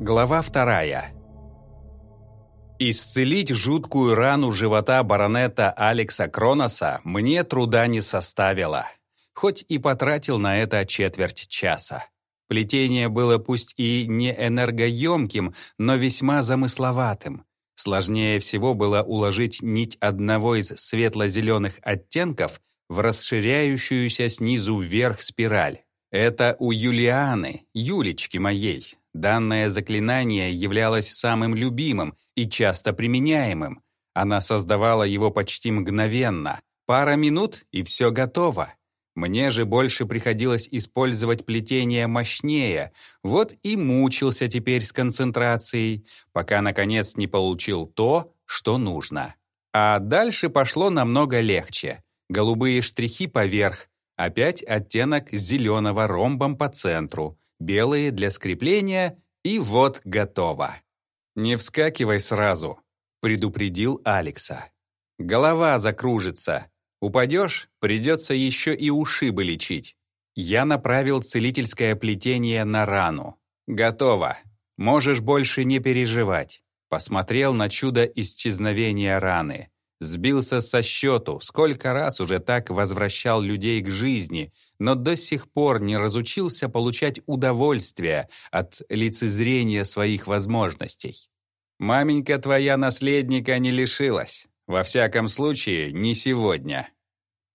Глава вторая. Исцелить жуткую рану живота баронета Алекса Кроноса мне труда не составило, хоть и потратил на это четверть часа. Плетение было пусть и не энергоемким, но весьма замысловатым. Сложнее всего было уложить нить одного из светло-зеленых оттенков в расширяющуюся снизу вверх спираль. Это у Юлианы, Юлечки моей, Данное заклинание являлось самым любимым и часто применяемым. Она создавала его почти мгновенно. Пара минут, и все готово. Мне же больше приходилось использовать плетение мощнее, вот и мучился теперь с концентрацией, пока, наконец, не получил то, что нужно. А дальше пошло намного легче. Голубые штрихи поверх, опять оттенок зеленого ромбом по центру — белые для скрепления, и вот готово. «Не вскакивай сразу», — предупредил Алекса. «Голова закружится. Упадешь, придется еще и ушибы лечить». Я направил целительское плетение на рану. «Готово. Можешь больше не переживать». Посмотрел на чудо исчезновения раны. Сбился со счету, сколько раз уже так возвращал людей к жизни, но до сих пор не разучился получать удовольствие от лицезрения своих возможностей. «Маменька твоя наследника не лишилась. Во всяком случае, не сегодня».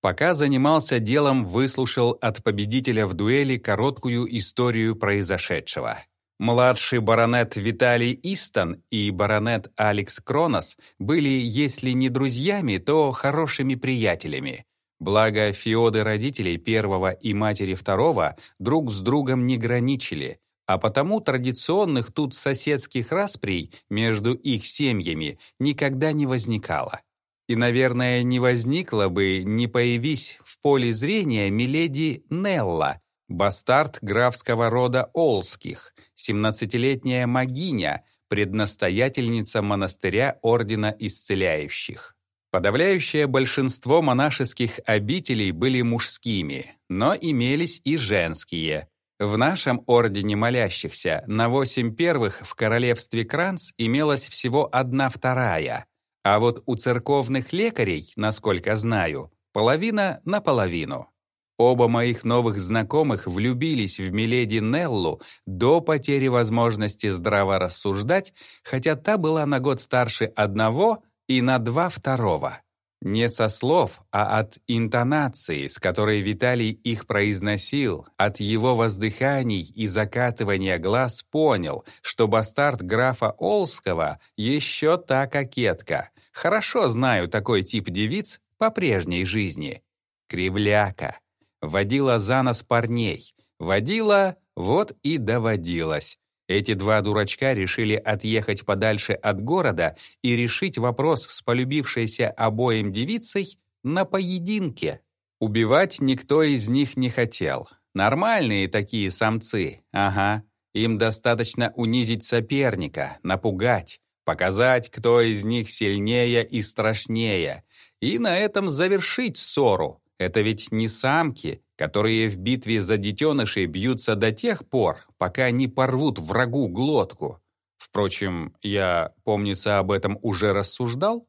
Пока занимался делом, выслушал от победителя в дуэли короткую историю произошедшего. Младший баронет Виталий Истон и баронет Алекс Кронос были, если не друзьями, то хорошими приятелями. Благо, феоды родителей первого и матери второго друг с другом не граничили, а потому традиционных тут соседских расприй между их семьями никогда не возникало. И, наверное, не возникло бы, не появись в поле зрения миледи Нелла, бастард графского рода Олских, 17-летняя магиня, преднастоятельница монастыря Ордена Исцеляющих. Подавляющее большинство монашеских обителей были мужскими, но имелись и женские. В нашем ордене молящихся на восемь первых в королевстве Кранц имелась всего одна вторая, а вот у церковных лекарей, насколько знаю, половина на половину. Оба моих новых знакомых влюбились в Миледи Неллу до потери возможности здраво рассуждать, хотя та была на год старше одного и на два второго. Не со слов, а от интонации, с которой Виталий их произносил, от его воздыханий и закатывания глаз понял, что бастард графа Олского еще та кокетка. Хорошо знаю такой тип девиц по прежней жизни. Кривляка водила за нос парней. Водила, вот и доводилась. Эти два дурачка решили отъехать подальше от города и решить вопрос с полюбившейся обоим девицей на поединке. Убивать никто из них не хотел. Нормальные такие самцы, ага. Им достаточно унизить соперника, напугать, показать, кто из них сильнее и страшнее, и на этом завершить ссору. Это ведь не самки, которые в битве за детенышей бьются до тех пор, пока не порвут врагу глотку. Впрочем, я, помнится, об этом уже рассуждал.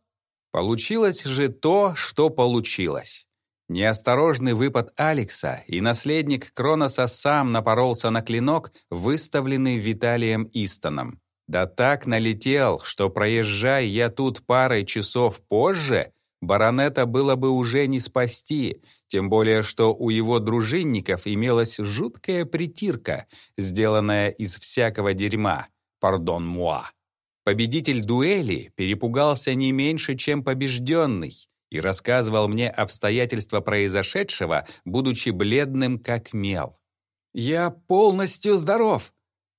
Получилось же то, что получилось. Неосторожный выпад Алекса, и наследник Кроноса сам напоролся на клинок, выставленный Виталием Истоном. Да так налетел, что, проезжая я тут парой часов позже, баронета было бы уже не спасти, тем более что у его дружинников имелась жуткая притирка, сделанная из всякого дерьма, пардон муа. Победитель дуэли перепугался не меньше, чем побежденный, и рассказывал мне обстоятельства произошедшего, будучи бледным как мел. «Я полностью здоров!»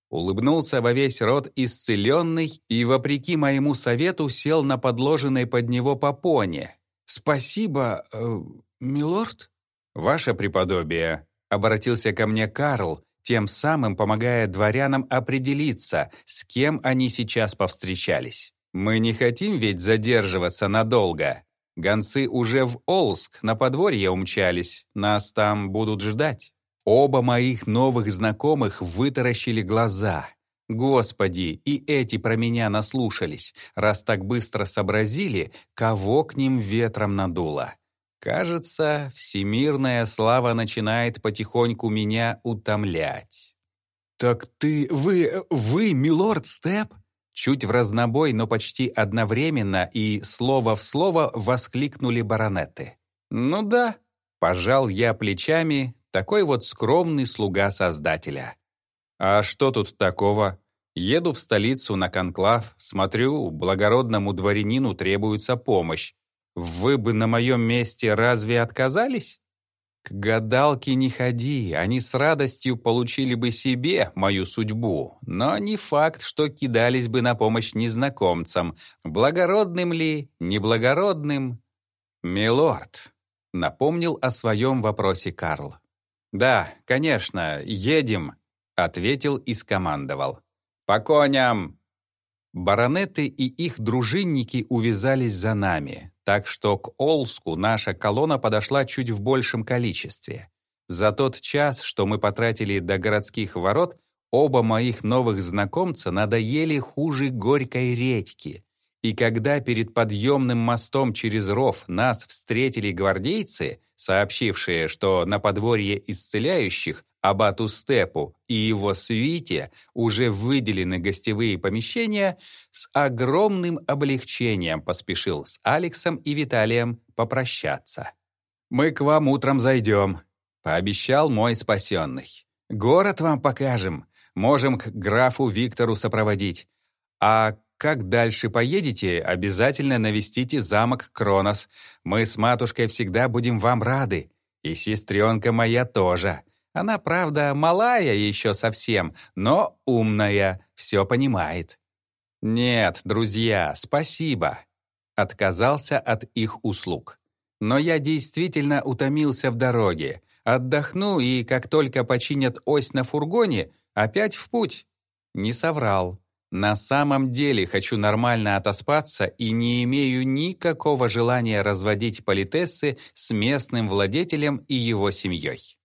Улыбнулся во весь рот исцеленный и, вопреки моему совету, сел на подложенной под него попоне. «Спасибо, э, милорд?» «Ваше преподобие», — обратился ко мне Карл, тем самым помогая дворянам определиться, с кем они сейчас повстречались. «Мы не хотим ведь задерживаться надолго. Гонцы уже в Олск на подворье умчались, нас там будут ждать». Оба моих новых знакомых вытаращили глаза. Господи, и эти про меня наслушались, раз так быстро сообразили, кого к ним ветром надуло. Кажется, всемирная слава начинает потихоньку меня утомлять. «Так ты... вы... вы, милорд Степ?» Чуть в разнобой, но почти одновременно и слово в слово воскликнули баронеты. «Ну да», — пожал я плечами, такой вот скромный слуга Создателя. А что тут такого? Еду в столицу на конклав, смотрю, благородному дворянину требуется помощь. Вы бы на моем месте разве отказались? К гадалке не ходи, они с радостью получили бы себе мою судьбу, но не факт, что кидались бы на помощь незнакомцам, благородным ли, неблагородным. «Милорд», — напомнил о своем вопросе Карл. «Да, конечно, едем», — ответил и скомандовал. «По коням!» Баронеты и их дружинники увязались за нами, так что к Олску наша колонна подошла чуть в большем количестве. За тот час, что мы потратили до городских ворот, оба моих новых знакомца надоели хуже горькой редьки. И когда перед подъемным мостом через ров нас встретили гвардейцы, сообщившие, что на подворье исцеляющих Абату Степу и его свите уже выделены гостевые помещения, с огромным облегчением поспешил с Алексом и Виталием попрощаться. «Мы к вам утром зайдем», — пообещал мой спасенный. «Город вам покажем, можем к графу Виктору сопроводить. А как дальше поедете, обязательно навестите замок Кронос. Мы с матушкой всегда будем вам рады. И сестренка моя тоже. Она, правда, малая еще совсем, но умная, все понимает. Нет, друзья, спасибо. Отказался от их услуг. Но я действительно утомился в дороге. Отдохну и, как только починят ось на фургоне, опять в путь. Не соврал. На самом деле хочу нормально отоспаться и не имею никакого желания разводить политессы с местным владетелем и его семьей.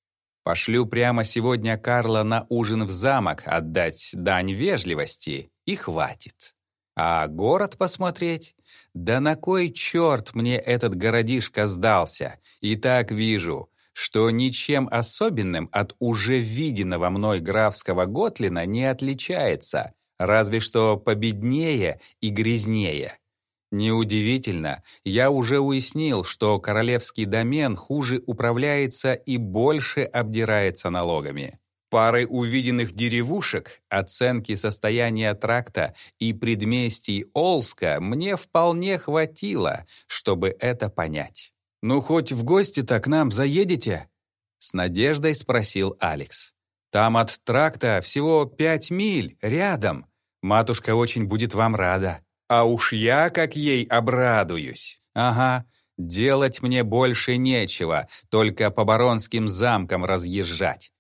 Пошлю прямо сегодня Карла на ужин в замок отдать дань вежливости, и хватит. А город посмотреть? Да на кой черт мне этот городишко сдался? И так вижу, что ничем особенным от уже виденного мной графского Готлина не отличается — разве что победнее и грязнее. Неудивительно, я уже уяснил, что королевский домен хуже управляется и больше обдирается налогами. Пары увиденных деревушек, оценки состояния тракта и предместий Олска мне вполне хватило, чтобы это понять. «Ну, хоть в гости-то к нам заедете?» С надеждой спросил Алекс. «Там от тракта всего пять миль, рядом. Матушка очень будет вам рада. А уж я как ей обрадуюсь. Ага, делать мне больше нечего, только по баронским замкам разъезжать.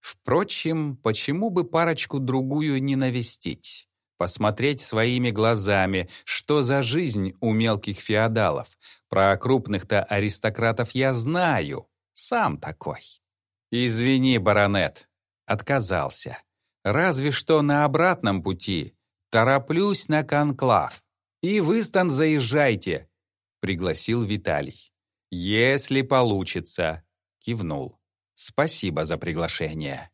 Впрочем, почему бы парочку-другую не навестить? Посмотреть своими глазами, что за жизнь у мелких феодалов. Про крупных-то аристократов я знаю. Сам такой. Извини, баронет. Отказался. Разве что на обратном пути. Тороплюсь на конклав. И вы, Стан, заезжайте, пригласил Виталий. Если получится, кивнул. Спасибо за приглашение.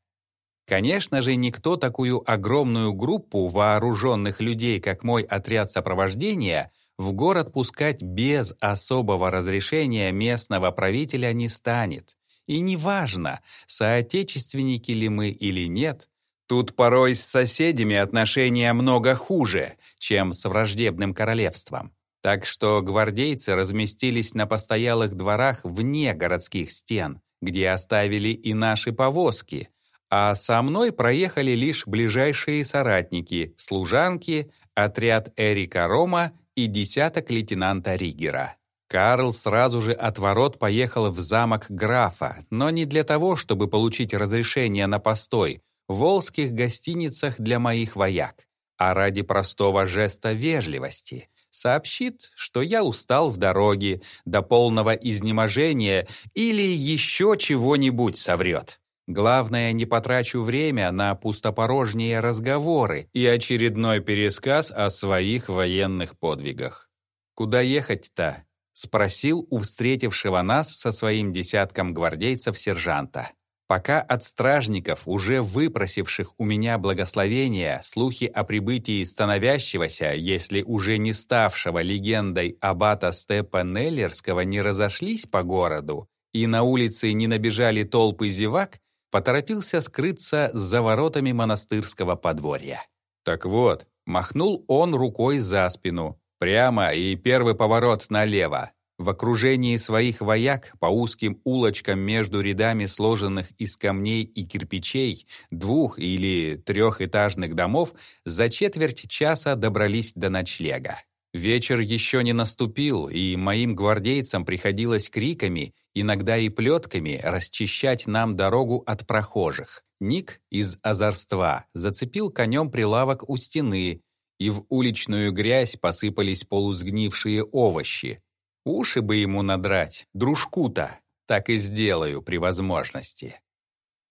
Конечно же, никто такую огромную группу вооруженных людей, как мой отряд сопровождения, в город пускать без особого разрешения местного правителя не станет. И неважно, соотечественники ли мы или нет, Тут порой с соседями отношения много хуже, чем с враждебным королевством. Так что гвардейцы разместились на постоялых дворах вне городских стен, где оставили и наши повозки, а со мной проехали лишь ближайшие соратники, служанки, отряд Эрика Рома и десяток лейтенанта Ригера. Карл сразу же от ворот поехал в замок графа, но не для того, чтобы получить разрешение на постой, волжских гостиницах для моих вояк, а ради простого жеста вежливости сообщит, что я устал в дороге до полного изнеможения или еще чего-нибудь соврет. Главное, не потрачу время на пустопорожние разговоры и очередной пересказ о своих военных подвигах. «Куда ехать-то?» — спросил у встретившего нас со своим десятком гвардейцев сержанта. Пока от стражников, уже выпросивших у меня благословения, слухи о прибытии становящегося, если уже не ставшего легендой аббата Степа Неллерского, не разошлись по городу, и на улице не набежали толпы зевак, поторопился скрыться за воротами монастырского подворья. Так вот, махнул он рукой за спину, прямо и первый поворот налево, в окружении своих вояк по узким улочкам между рядами сложенных из камней и кирпичей двух- или трехэтажных домов за четверть часа добрались до ночлега. Вечер еще не наступил, и моим гвардейцам приходилось криками, иногда и плетками, расчищать нам дорогу от прохожих. Ник из озорства зацепил конем прилавок у стены, и в уличную грязь посыпались полусгнившие овощи. Уши бы ему надрать, дружку-то, так и сделаю при возможности.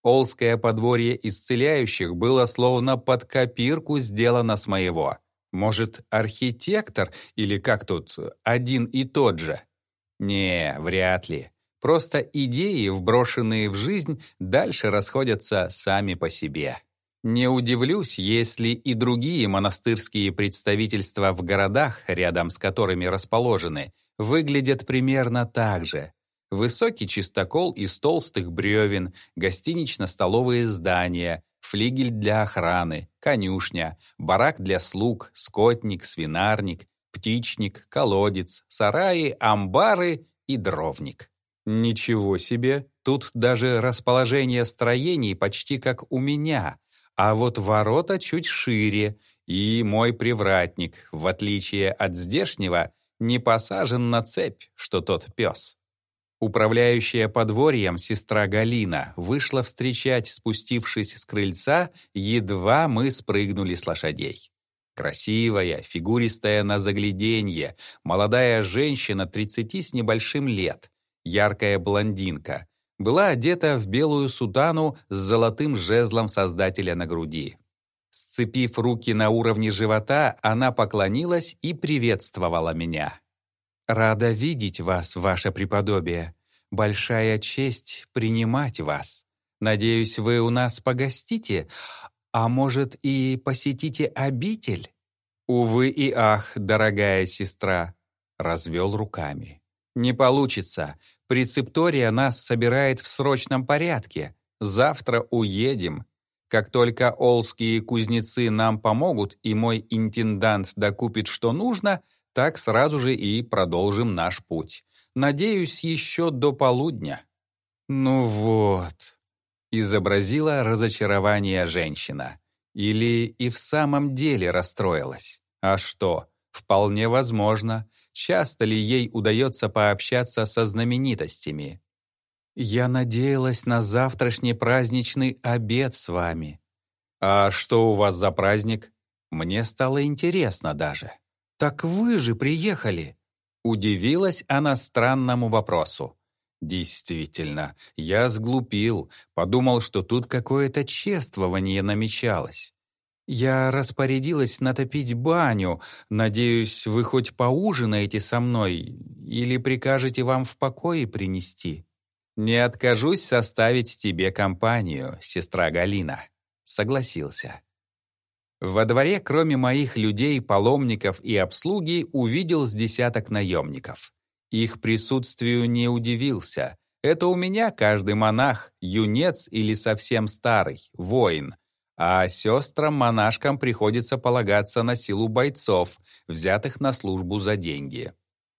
Олское подворье исцеляющих было словно под копирку сделано с моего. Может, архитектор или как тут, один и тот же? Не, вряд ли. Просто идеи, вброшенные в жизнь, дальше расходятся сами по себе. Не удивлюсь, если и другие монастырские представительства в городах, рядом с которыми расположены, выглядят примерно так же. Высокий чистокол из толстых бревен, гостинично-столовые здания, флигель для охраны, конюшня, барак для слуг, скотник, свинарник, птичник, колодец, сараи, амбары и дровник. Ничего себе, тут даже расположение строений почти как у меня, а вот ворота чуть шире, и мой привратник, в отличие от здешнего, не посажен на цепь, что тот пес. Управляющая подворьем сестра Галина вышла встречать, спустившись с крыльца, едва мы спрыгнули с лошадей. Красивая, фигуристая на загляденье, молодая женщина 30 с небольшим лет, яркая блондинка, была одета в белую сутану с золотым жезлом создателя на груди. Сцепив руки на уровне живота, она поклонилась и приветствовала меня. «Рада видеть вас, ваше преподобие. Большая честь принимать вас. Надеюсь, вы у нас погостите, а может и посетите обитель?» «Увы и ах, дорогая сестра», — развел руками. «Не получится. Прецептория нас собирает в срочном порядке. Завтра уедем, как только олские кузнецы нам помогут и мой интендант докупит, что нужно, так сразу же и продолжим наш путь. Надеюсь, еще до полудня». «Ну вот», — изобразила разочарование женщина. Или и в самом деле расстроилась. А что, вполне возможно. Часто ли ей удается пообщаться со знаменитостями? «Я надеялась на завтрашний праздничный обед с вами». «А что у вас за праздник?» Мне стало интересно даже. «Так вы же приехали!» Удивилась она странному вопросу. Действительно, я сглупил, подумал, что тут какое-то чествование намечалось. Я распорядилась натопить баню. Надеюсь, вы хоть поужинаете со мной или прикажете вам в покое принести. «Не откажусь составить тебе компанию, сестра Галина», — согласился. Во дворе, кроме моих людей, паломников и обслуги, увидел с десяток наемников. Их присутствию не удивился. Это у меня каждый монах, юнец или совсем старый, воин. А сестрам-монашкам приходится полагаться на силу бойцов, взятых на службу за деньги.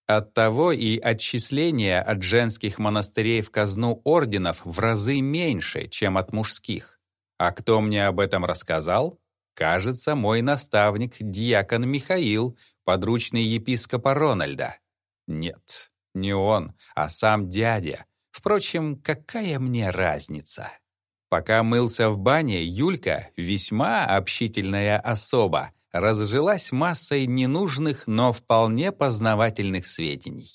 Оттого и отчисления от женских монастырей в казну орденов в разы меньше, чем от мужских. А кто мне об этом рассказал? Кажется, мой наставник, диакон Михаил, подручный епископа Рональда. Нет, не он, а сам дядя. Впрочем, какая мне разница? Пока мылся в бане, Юлька, весьма общительная особа, разжилась массой ненужных, но вполне познавательных сведений.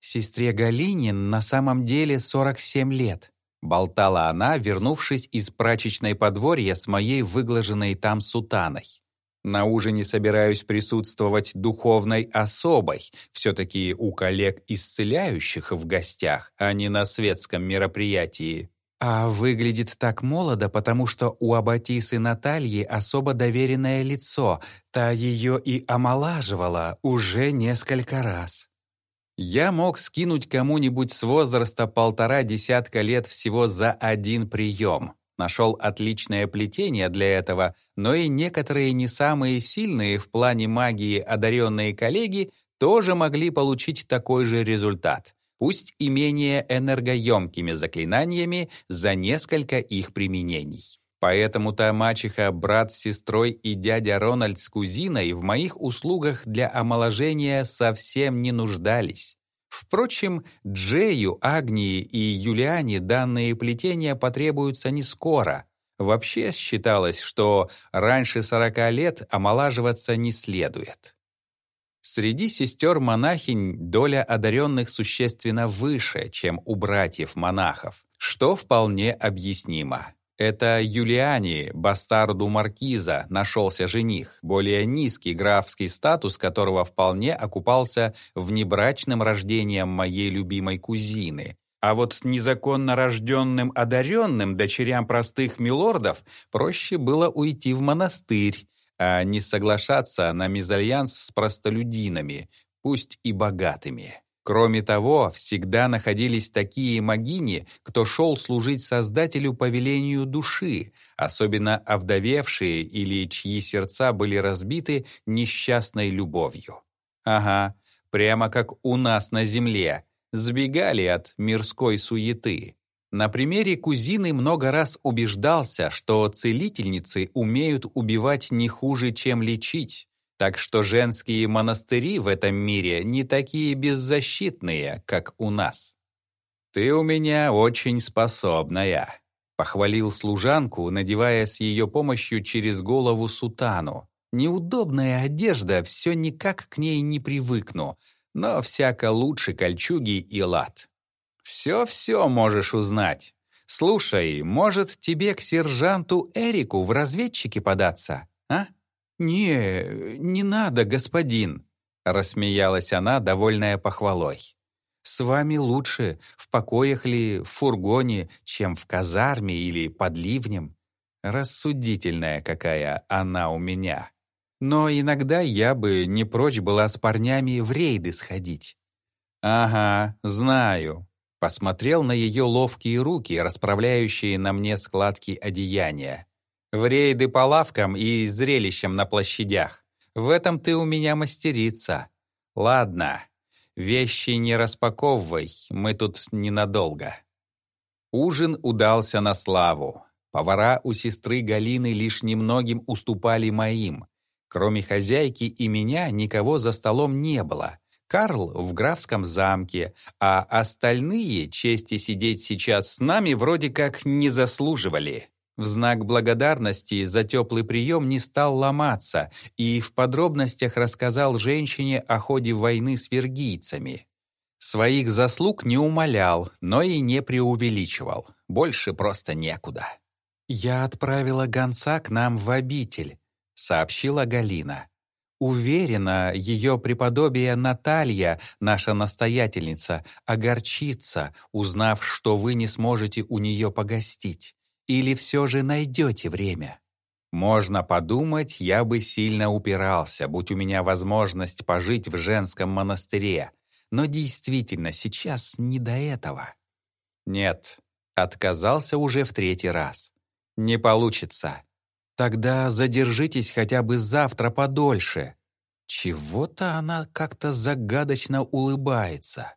Сестре Галине на самом деле 47 лет. Болтала она, вернувшись из прачечной подворья с моей выглаженной там сутаной. На ужине собираюсь присутствовать духовной особой, все-таки у коллег исцеляющих в гостях, а не на светском мероприятии. А выглядит так молодо, потому что у Аббатисы Натальи особо доверенное лицо, та ее и омолаживала уже несколько раз. Я мог скинуть кому-нибудь с возраста полтора десятка лет всего за один прием. Нашел отличное плетение для этого, но и некоторые не самые сильные в плане магии одаренные коллеги тоже могли получить такой же результат, пусть и менее энергоемкими заклинаниями за несколько их применений. Поэтому-то мачеха, брат с сестрой и дядя Рональд с кузиной в моих услугах для омоложения совсем не нуждались. Впрочем, Джею, Агнии и Юлиане данные плетения потребуются не скоро. Вообще считалось, что раньше 40 лет омолаживаться не следует. Среди сестер-монахинь доля одаренных существенно выше, чем у братьев-монахов, что вполне объяснимо. Это Юлиани, бастарду маркиза, нашелся жених, более низкий графский статус которого вполне окупался внебрачным рождением моей любимой кузины. А вот незаконно рожденным одаренным дочерям простых милордов проще было уйти в монастырь, а не соглашаться на мезальянс с простолюдинами, пусть и богатыми. Кроме того, всегда находились такие магини, кто шел служить Создателю по велению души, особенно овдовевшие или чьи сердца были разбиты несчастной любовью. Ага, прямо как у нас на земле, сбегали от мирской суеты. На примере кузины много раз убеждался, что целительницы умеют убивать не хуже, чем лечить, так что женские монастыри в этом мире не такие беззащитные, как у нас. «Ты у меня очень способная», — похвалил служанку, надевая с ее помощью через голову сутану. «Неудобная одежда, все никак к ней не привыкну, но всяко лучше кольчуги и лад. Все-все можешь узнать. Слушай, может, тебе к сержанту Эрику в разведчике податься, а?» «Не, не надо, господин», — рассмеялась она, довольная похвалой. «С вами лучше, в покоях ли, в фургоне, чем в казарме или под ливнем. Рассудительная какая она у меня. Но иногда я бы не прочь была с парнями в рейды сходить». «Ага, знаю», — посмотрел на ее ловкие руки, расправляющие на мне складки одеяния. В рейды по лавкам и зрелищам на площадях. В этом ты у меня мастерица. Ладно, вещи не распаковывай, мы тут ненадолго. Ужин удался на славу. Повара у сестры Галины лишь немногим уступали моим. Кроме хозяйки и меня никого за столом не было. Карл в графском замке, а остальные чести сидеть сейчас с нами вроде как не заслуживали. В знак благодарности за теплый прием не стал ломаться и в подробностях рассказал женщине о ходе войны с вергийцами. Своих заслуг не умолял, но и не преувеличивал. Больше просто некуда. «Я отправила гонца к нам в обитель», — сообщила Галина. «Уверена, ее преподобие Наталья, наша настоятельница, огорчится, узнав, что вы не сможете у нее погостить. Или все же найдете время? Можно подумать, я бы сильно упирался, будь у меня возможность пожить в женском монастыре. Но действительно, сейчас не до этого. Нет, отказался уже в третий раз. Не получится. Тогда задержитесь хотя бы завтра подольше. Чего-то она как-то загадочно улыбается.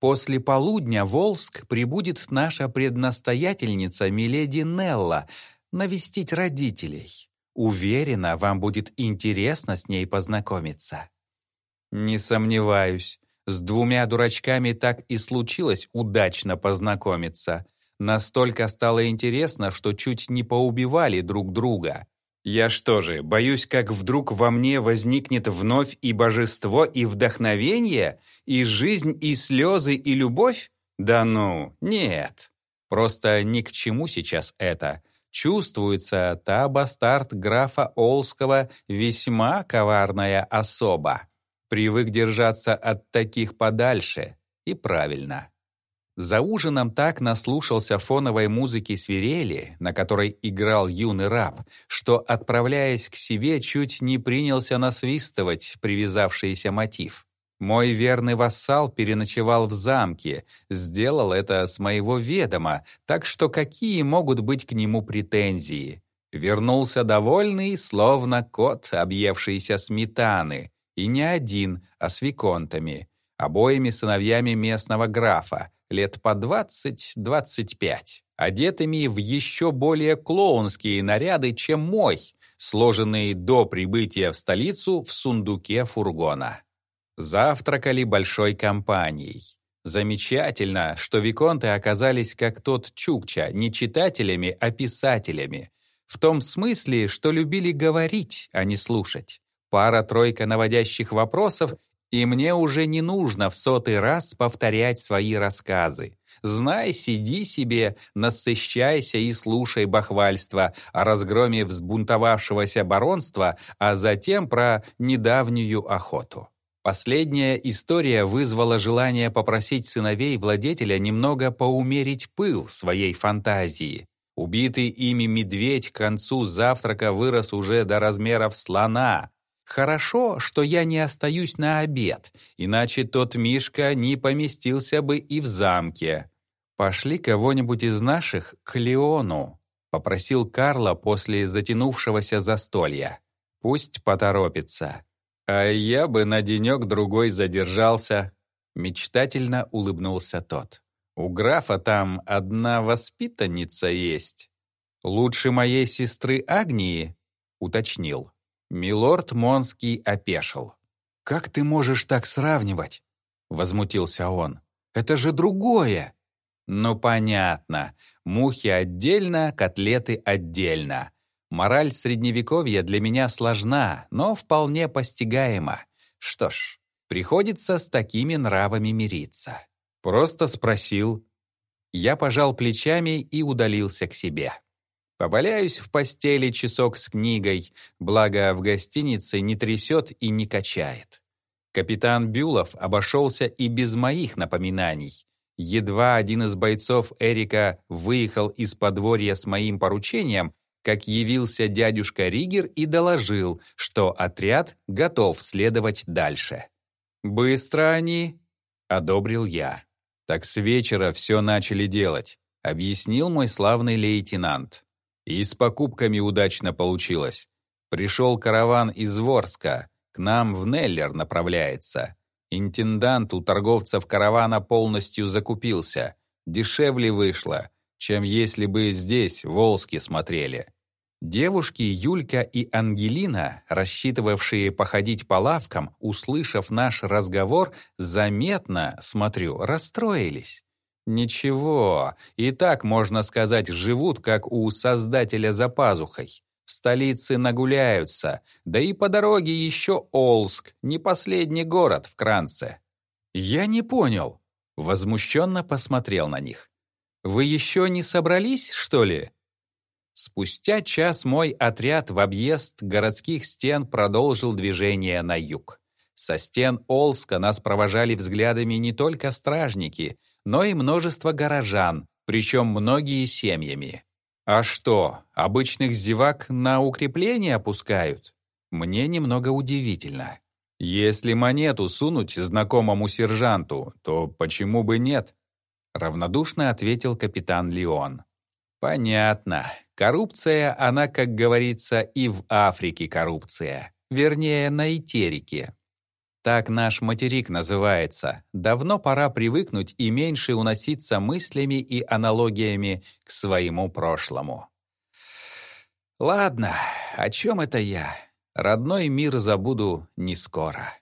После полудня в Волск прибудет наша преднастоятельница Миледи Нелла навестить родителей. Уверена, вам будет интересно с ней познакомиться. Не сомневаюсь. С двумя дурачками так и случилось удачно познакомиться. Настолько стало интересно, что чуть не поубивали друг друга. Я что же, боюсь, как вдруг во мне возникнет вновь и божество, и вдохновение, и жизнь, и слезы, и любовь? Да ну, нет. Просто ни к чему сейчас это. Чувствуется, та бастард графа Олского весьма коварная особа. Привык держаться от таких подальше. И правильно. За ужином так наслушался фоновой музыки свирели, на которой играл юный раб, что, отправляясь к себе, чуть не принялся насвистывать привязавшийся мотив. Мой верный вассал переночевал в замке, сделал это с моего ведома, так что какие могут быть к нему претензии? Вернулся довольный, словно кот, объевшийся сметаны, и не один, а с виконтами, обоими сыновьями местного графа, лет по 20-25, одетыми в еще более клоунские наряды, чем мой, сложенные до прибытия в столицу в сундуке фургона. Завтракали большой компанией. Замечательно, что виконты оказались как тот Чукча, не читателями, а писателями. В том смысле, что любили говорить, а не слушать. Пара-тройка наводящих вопросов, и мне уже не нужно в сотый раз повторять свои рассказы. Знай, сиди себе, насыщайся и слушай бахвальство о разгроме взбунтовавшегося баронства, а затем про недавнюю охоту. Последняя история вызвала желание попросить сыновей владетеля немного поумерить пыл своей фантазии. Убитый ими медведь к концу завтрака вырос уже до размеров слона. Хорошо, что я не остаюсь на обед, иначе тот Мишка не поместился бы и в замке. «Пошли кого-нибудь из наших к Леону», — попросил Карла после затянувшегося застолья. «Пусть поторопится». «А я бы на денек-другой задержался», — мечтательно улыбнулся тот. «У графа там одна воспитанница есть». «Лучше моей сестры Агнии?» — уточнил. Милорд Монский опешил. «Как ты можешь так сравнивать?» — возмутился он. «Это же другое!» «Ну, понятно. Мухи отдельно, котлеты отдельно. Мораль средневековья для меня сложна, но вполне постигаема. Что ж, приходится с такими нравами мириться. Просто спросил. Я пожал плечами и удалился к себе. Поваляюсь в постели часок с книгой, благо в гостинице не трясет и не качает. Капитан Бюлов обошелся и без моих напоминаний. Едва один из бойцов Эрика выехал из подворья с моим поручением, как явился дядюшка Ригер и доложил, что отряд готов следовать дальше. «Быстро они!» — одобрил я. «Так с вечера все начали делать», — объяснил мой славный лейтенант. «И с покупками удачно получилось. Пришел караван из Ворска, к нам в Неллер направляется. Интендант у торговцев каравана полностью закупился. Дешевле вышло чем если бы здесь волски смотрели. Девушки Юлька и Ангелина, рассчитывавшие походить по лавкам, услышав наш разговор, заметно, смотрю, расстроились. Ничего, и так, можно сказать, живут, как у создателя за пазухой. В столице нагуляются, да и по дороге еще Олск, не последний город в Кранце. Я не понял. Возмущенно посмотрел на них. Вы еще не собрались, что ли?» Спустя час мой отряд в объезд городских стен продолжил движение на юг. Со стен Олска нас провожали взглядами не только стражники, но и множество горожан, причем многие семьями. А что, обычных зевак на укрепление опускают? Мне немного удивительно. Если монету сунуть знакомому сержанту, то почему бы нет? Равнодушно ответил капитан Леон. Понятно. Коррупция, она, как говорится, и в Африке коррупция. Вернее, на Итерике. Так наш материк называется. Давно пора привыкнуть и меньше уноситься мыслями и аналогиями к своему прошлому. Ладно, о чем это я? Родной мир забуду не скоро.